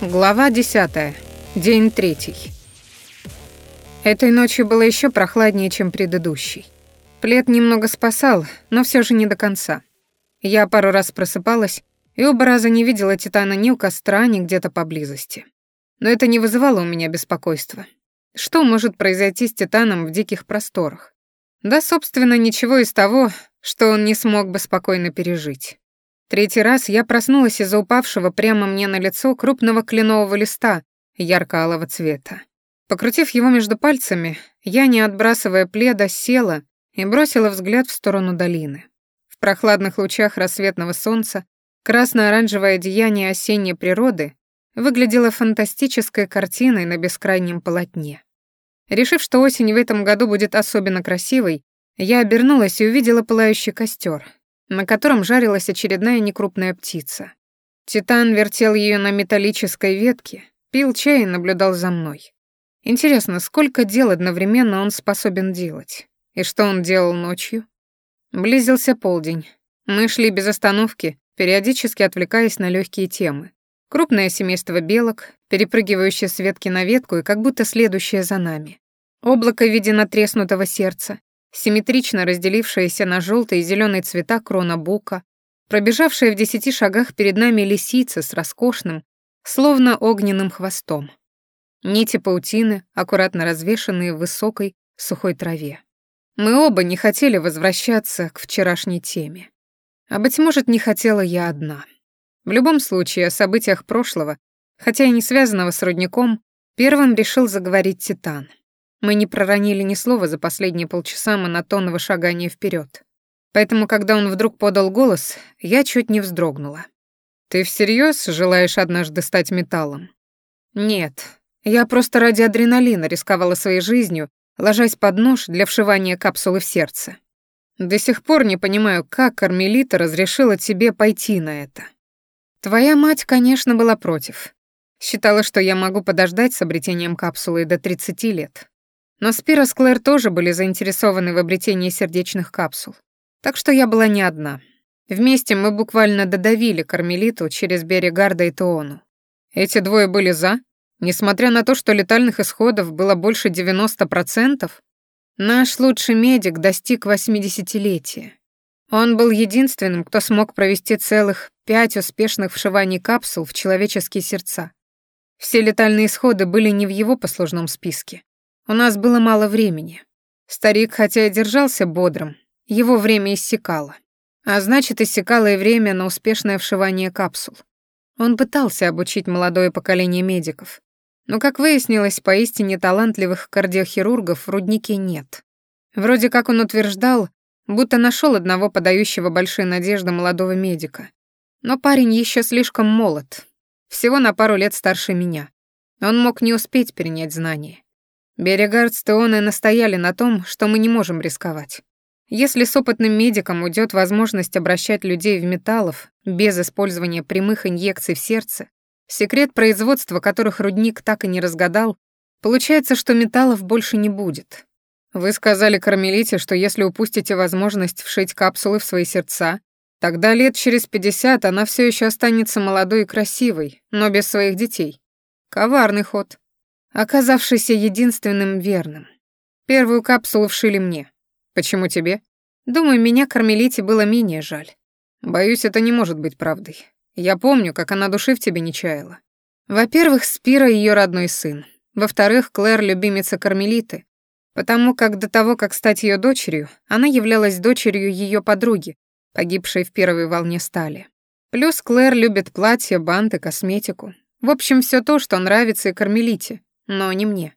Глава 10. День третий. Этой ночью было еще прохладнее, чем предыдущей. Плед немного спасал, но все же не до конца. Я пару раз просыпалась и оба раза не видела Титана ни у костра, ни где-то поблизости. Но это не вызывало у меня беспокойства. Что может произойти с Титаном в диких просторах? Да, собственно, ничего из того, что он не смог бы спокойно пережить. Третий раз я проснулась из-за упавшего прямо мне на лицо крупного кленового листа ярко-алого цвета. Покрутив его между пальцами, я, не отбрасывая пледа, села и бросила взгляд в сторону долины. В прохладных лучах рассветного солнца красно-оранжевое одеяние осенней природы выглядело фантастической картиной на бескрайнем полотне. Решив, что осень в этом году будет особенно красивой, я обернулась и увидела пылающий костер, на котором жарилась очередная некрупная птица. Титан вертел ее на металлической ветке, пил чай и наблюдал за мной. Интересно, сколько дел одновременно он способен делать? И что он делал ночью? Близился полдень. Мы шли без остановки, периодически отвлекаясь на легкие темы. Крупное семейство белок, перепрыгивающее с ветки на ветку и как будто следующее за нами. Облако в виде натреснутого сердца, симметрично разделившаяся на желтые и зеленые цвета крона бука, пробежавшая в десяти шагах перед нами лисица с роскошным, словно огненным хвостом. Нити паутины, аккуратно развешенные в высокой сухой траве. Мы оба не хотели возвращаться к вчерашней теме. А, быть может, не хотела я одна. В любом случае, о событиях прошлого, хотя и не связанного с рудником, первым решил заговорить Титан. Мы не проронили ни слова за последние полчаса монотонного шагания вперед. Поэтому, когда он вдруг подал голос, я чуть не вздрогнула. «Ты всерьез желаешь однажды стать металлом?» «Нет, я просто ради адреналина рисковала своей жизнью, ложась под нож для вшивания капсулы в сердце. До сих пор не понимаю, как Кармелита разрешила тебе пойти на это. Твоя мать, конечно, была против. Считала, что я могу подождать с обретением капсулы до 30 лет. Но Спира с Клэр тоже были заинтересованы в обретении сердечных капсул. Так что я была не одна. Вместе мы буквально додавили Кармелиту через берег Гарда и Тоону. Эти двое были за, несмотря на то, что летальных исходов было больше 90%, наш лучший медик достиг 80-летия. Он был единственным, кто смог провести целых пять успешных вшиваний капсул в человеческие сердца. Все летальные исходы были не в его послужном списке. У нас было мало времени. Старик, хотя и держался бодрым, его время иссякало. А значит, иссякало и время на успешное вшивание капсул. Он пытался обучить молодое поколение медиков. Но, как выяснилось, поистине талантливых кардиохирургов в руднике нет. Вроде как он утверждал, будто нашел одного подающего большие надежды молодого медика. Но парень еще слишком молод, всего на пару лет старше меня. Он мог не успеть перенять знания. Берегард Бере Гардстоуна настояли на том, что мы не можем рисковать. Если с опытным медиком уйдет возможность обращать людей в металлов без использования прямых инъекций в сердце, секрет производства которых рудник так и не разгадал, получается, что металлов больше не будет. Вы сказали Кармелите, что если упустите возможность вшить капсулы в свои сердца, тогда лет через 50 она все еще останется молодой и красивой, но без своих детей. Коварный ход. Оказавшийся единственным верным. Первую капсулу вшили мне. Почему тебе? Думаю, меня Кармелите было менее жаль. Боюсь, это не может быть правдой. Я помню, как она души в тебе не чаяла. Во-первых, Спира ее родной сын. Во-вторых, Клэр — любимица Кармелиты, потому как до того, как стать ее дочерью, она являлась дочерью ее подруги, погибшей в первой волне стали. Плюс Клэр любит платья, банты, косметику. В общем, все то, что нравится и Кармелите но не мне.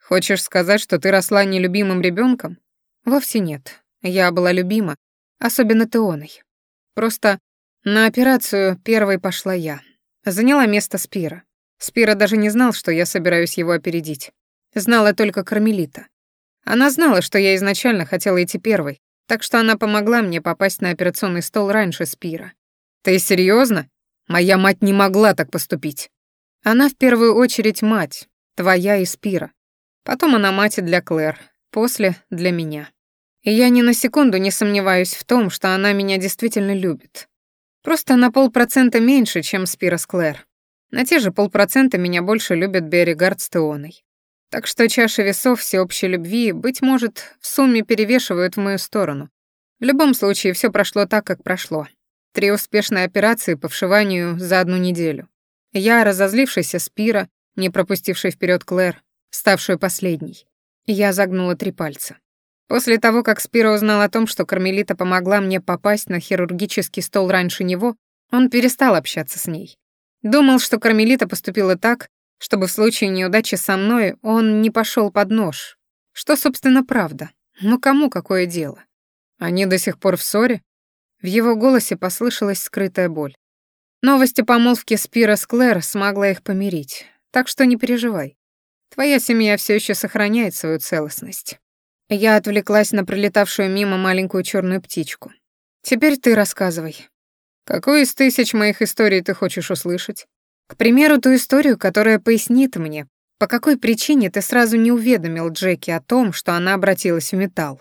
Хочешь сказать, что ты росла нелюбимым ребенком? Вовсе нет. Я была любима, особенно Теоной. Просто на операцию первой пошла я. Заняла место Спира. Спира даже не знал, что я собираюсь его опередить. Знала только Кармелита. Она знала, что я изначально хотела идти первой, так что она помогла мне попасть на операционный стол раньше Спира. «Ты серьезно? Моя мать не могла так поступить!» Она в первую очередь мать, Твоя и Спира. Потом она мать для Клэр, после — для меня. И я ни на секунду не сомневаюсь в том, что она меня действительно любит. Просто на полпроцента меньше, чем Спира с Клэр. На те же полпроцента меня больше любят Берригард с Теоной. Так что чаша весов всеобщей любви, быть может, в сумме перевешивают в мою сторону. В любом случае, все прошло так, как прошло. Три успешные операции по не пропустивший вперед Клэр, ставшую последней. Я загнула три пальца. После того, как Спиро узнал о том, что Кармелита помогла мне попасть на хирургический стол раньше него, он перестал общаться с ней. Думал, что Кармелита поступила так, чтобы в случае неудачи со мной он не пошел под нож. Что, собственно, правда. Но кому какое дело? Они до сих пор в ссоре? В его голосе послышалась скрытая боль. Новость о помолвке Спира с Клэр смогла их помирить так что не переживай. Твоя семья все еще сохраняет свою целостность. Я отвлеклась на пролетавшую мимо маленькую черную птичку. Теперь ты рассказывай. Какую из тысяч моих историй ты хочешь услышать? К примеру, ту историю, которая пояснит мне, по какой причине ты сразу не уведомил Джеки о том, что она обратилась в металл.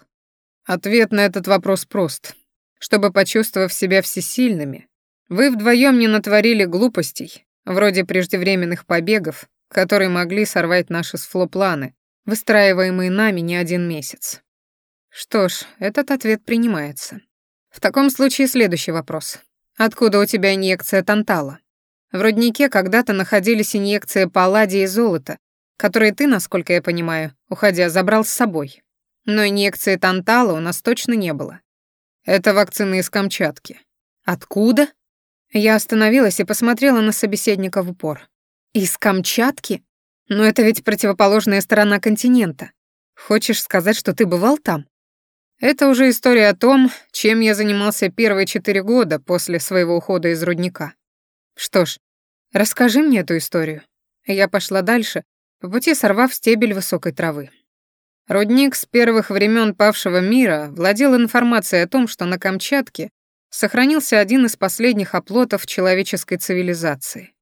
Ответ на этот вопрос прост. Чтобы, почувствовав себя всесильными, вы вдвоем не натворили глупостей вроде преждевременных побегов, которые могли сорвать наши с Фло планы, выстраиваемые нами не один месяц. Что ж, этот ответ принимается. В таком случае следующий вопрос. Откуда у тебя инъекция тантала? В руднике когда-то находились инъекции палладия и золота, которые ты, насколько я понимаю, уходя, забрал с собой. Но инъекции тантала у нас точно не было. Это вакцины из Камчатки. Откуда? Я остановилась и посмотрела на собеседника в упор. «Из Камчатки? Но это ведь противоположная сторона континента. Хочешь сказать, что ты бывал там?» Это уже история о том, чем я занимался первые четыре года после своего ухода из рудника. Что ж, расскажи мне эту историю. Я пошла дальше, по пути сорвав стебель высокой травы. Рудник с первых времен павшего мира владел информацией о том, что на Камчатке сохранился один из последних оплотов человеческой цивилизации.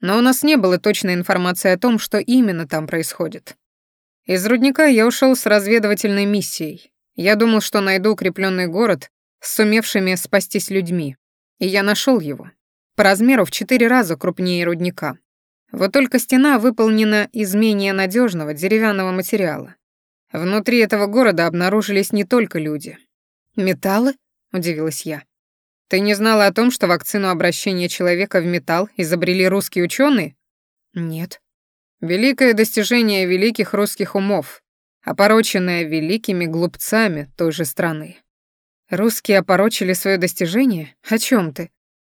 Но у нас не было точной информации о том, что именно там происходит. Из рудника я ушел с разведывательной миссией. Я думал, что найду укрепленный город с сумевшими спастись людьми. И я нашел его. По размеру в четыре раза крупнее рудника. Вот только стена выполнена из менее надежного деревянного материала. Внутри этого города обнаружились не только люди. «Металлы?» — удивилась я. Ты не знала о том, что вакцину обращения человека в металл изобрели русские ученые? Нет. Великое достижение великих русских умов, опороченное великими глупцами той же страны. Русские опорочили свое достижение? О чем ты?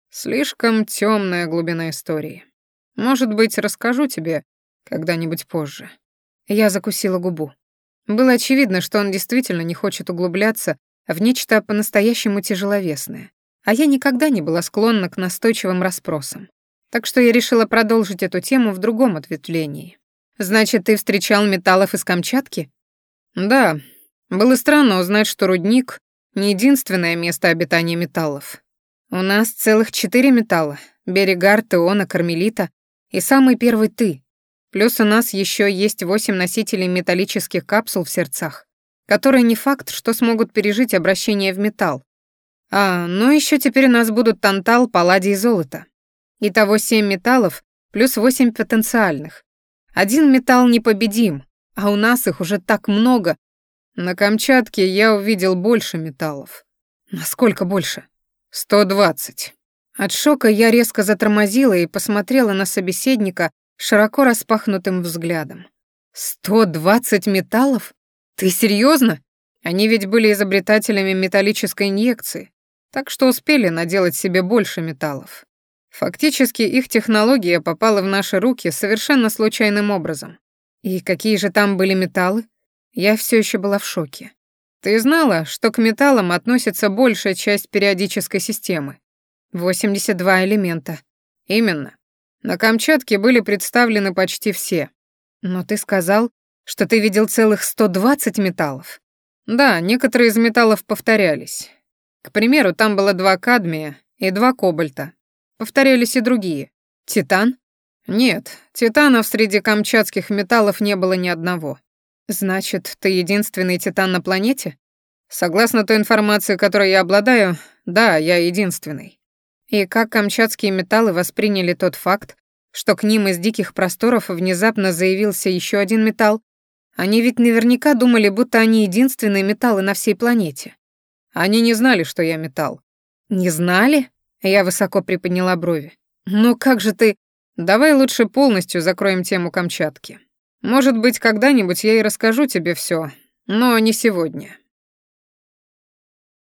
Слишком темная глубина истории. Может быть, расскажу тебе когда-нибудь позже. Я закусила губу. Было очевидно, что он действительно не хочет углубляться в нечто по-настоящему тяжеловесное. а я никогда не была склонна к настойчивым расспросам. Так что я решила продолжить эту тему в другом ответвлении. «Значит, ты встречал металлов из Камчатки?» «Да. Было странно узнать, что рудник — не единственное место обитания металлов. У нас целых четыре металла — Берегар, Теона, Кармелита и самый первый ты. Плюс у нас еще есть восемь носителей металлических капсул в сердцах, которые не факт, что смогут пережить обращение в металл, а, ну еще теперь у нас будут тантал, палладий и золото. Итого семь металлов плюс восемь потенциальных. Один металл непобедим, а у нас их уже так много. На Камчатке я увидел больше металлов. Насколько больше? Сто двадцать. От шока я резко затормозила и посмотрела на собеседника широко распахнутым взглядом. «Сто двадцать металлов? Ты серьезно? Они ведь были изобретателями металлической инъекции так что успели наделать себе больше металлов. Фактически их технология попала в наши руки совершенно случайным образом. И какие же там были металлы? Я все еще была в шоке. Ты знала, что к металлам относится большая часть периодической системы? 82 элемента. Именно. На Камчатке были представлены почти все. Но ты сказал, что ты видел целых 120 металлов. Да, некоторые из металлов повторялись. К примеру, там было два кадмия и два кобальта. Повторялись и другие. Титан? Нет, титанов среди камчатских металлов не было ни одного. Значит, ты единственный титан на планете? Согласно той информации, которой я обладаю, да, я единственный. И как камчатские металлы восприняли тот факт, что к ним из диких просторов внезапно заявился еще один металл? Они ведь наверняка думали, будто они единственные металлы на всей планете. Они не знали, что я металл». «Не знали?» Я высоко приподняла брови. Но ну как же ты...» «Давай лучше полностью закроем тему Камчатки. Может быть, когда-нибудь я и расскажу тебе все, но не сегодня».